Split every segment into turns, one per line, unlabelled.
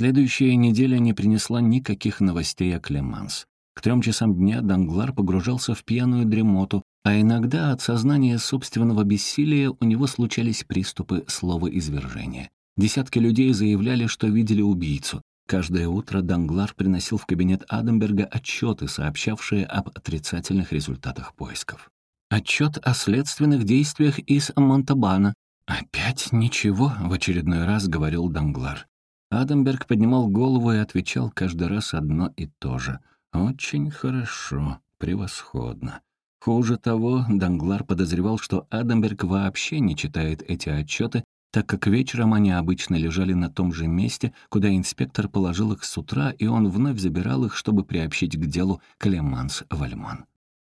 Следующая неделя не принесла никаких новостей о Клеманс. К трем часам дня Данглар погружался в пьяную дремоту, а иногда от сознания собственного бессилия у него случались приступы словоизвержения. Десятки людей заявляли, что видели убийцу. Каждое утро Данглар приносил в кабинет Адамберга отчеты, сообщавшие об отрицательных результатах поисков. Отчет о следственных действиях из Монтабана. «Опять ничего», — в очередной раз говорил Данглар. Адамберг поднимал голову и отвечал каждый раз одно и то же. «Очень хорошо, превосходно». Хуже того, Данглар подозревал, что Адамберг вообще не читает эти отчеты, так как вечером они обычно лежали на том же месте, куда инспектор положил их с утра, и он вновь забирал их, чтобы приобщить к делу Клеманс-Вальмон.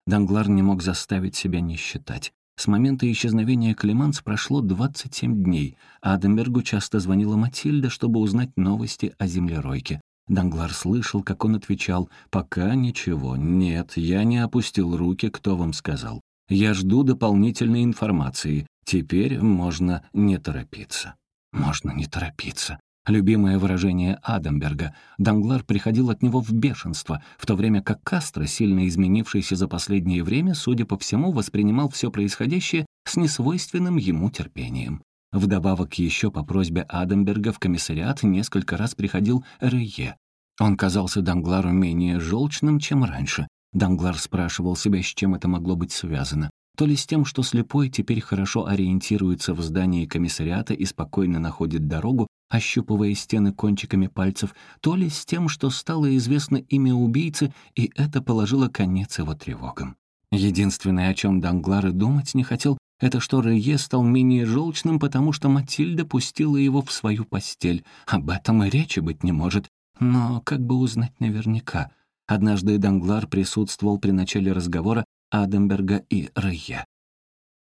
Данглар не мог заставить себя не считать. С момента исчезновения Клеманс прошло 27 дней, а Адамбергу часто звонила Матильда, чтобы узнать новости о землеройке. Данглар слышал, как он отвечал, «Пока ничего. Нет, я не опустил руки, кто вам сказал. Я жду дополнительной информации. Теперь можно не торопиться». «Можно не торопиться». Любимое выражение Адамберга. Данглар приходил от него в бешенство, в то время как Кастро, сильно изменившийся за последнее время, судя по всему, воспринимал все происходящее с несвойственным ему терпением. Вдобавок еще по просьбе Адамберга в комиссариат несколько раз приходил Рeye. Он казался Данглару менее желчным, чем раньше. Данглар спрашивал себя, с чем это могло быть связано. То ли с тем, что слепой теперь хорошо ориентируется в здании комиссариата и спокойно находит дорогу, ощупывая стены кончиками пальцев, то ли с тем, что стало известно имя убийцы, и это положило конец его тревогам. Единственное, о чем Данглар и думать не хотел, это что Рее стал менее желчным, потому что Матильда пустила его в свою постель. Об этом и речи быть не может. Но как бы узнать наверняка? Однажды Данглар присутствовал при начале разговора Адамберга и Рее.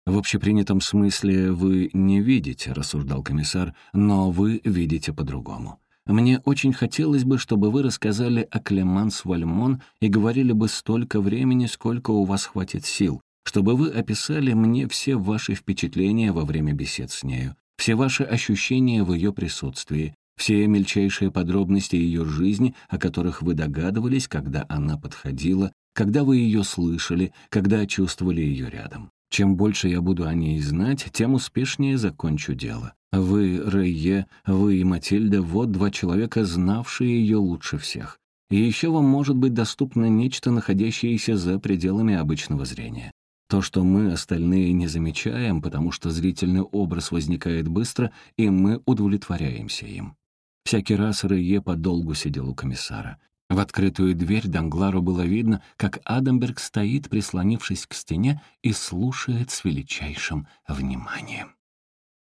«В общепринятом смысле вы не видите», — рассуждал комиссар, «но вы видите по-другому. Мне очень хотелось бы, чтобы вы рассказали о Клеманс Вальмон и говорили бы столько времени, сколько у вас хватит сил, чтобы вы описали мне все ваши впечатления во время бесед с нею, все ваши ощущения в ее присутствии, все мельчайшие подробности ее жизни, о которых вы догадывались, когда она подходила, когда вы ее слышали, когда чувствовали ее рядом. Чем больше я буду о ней знать, тем успешнее закончу дело. Вы, Рейе, вы и Матильда — вот два человека, знавшие ее лучше всех. И еще вам может быть доступно нечто, находящееся за пределами обычного зрения. То, что мы остальные не замечаем, потому что зрительный образ возникает быстро, и мы удовлетворяемся им. Всякий раз Рeye подолгу сидел у комиссара. В открытую дверь Данглару было видно, как Адамберг стоит, прислонившись к стене, и слушает с величайшим вниманием.